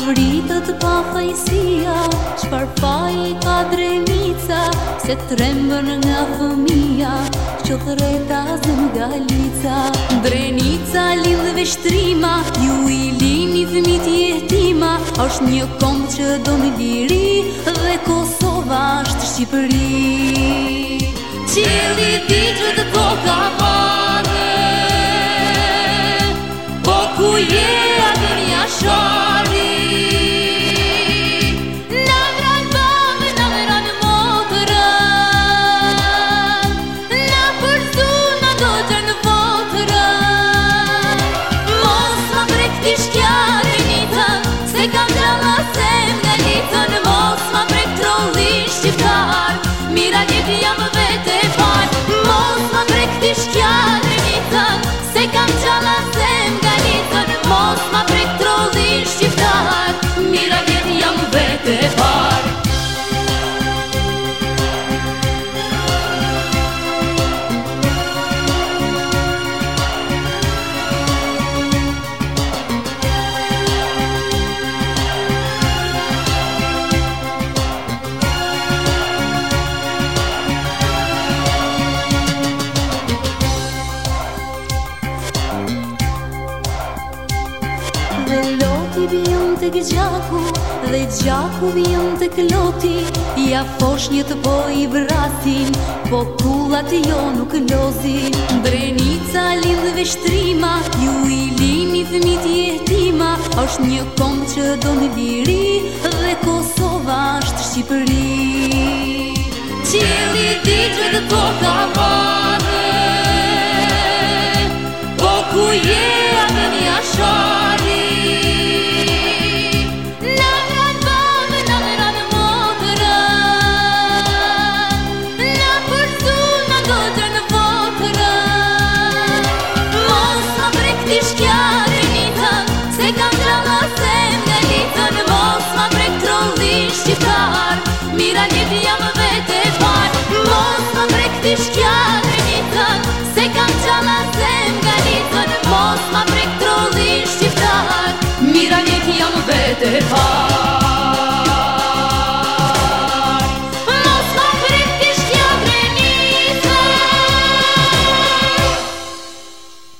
Vritët pa fajsia, qëpar pa i ka drenica se të rembër nga fëmija, që të reta zë nga lica. Drejnica lindhë shtrima, ju i lini dhëmi tjetima, është një kombë që do në liri, dhe Kosova është Shqipëri. Qëllë i ditë dhe po ka pare, po ku je atë një ashoj, beauty of a jëmë të gjaku Dhe gjaku jëmë të kloti Ja fosh një të po i vratin Po kullat jo nuk lozin Brenica lindhve shtrima Ju i lini thmit jetima është një kom që do në liri Dhe Kosova është Shqipëri Qili digjve dhe po ka vane Po ku jetë it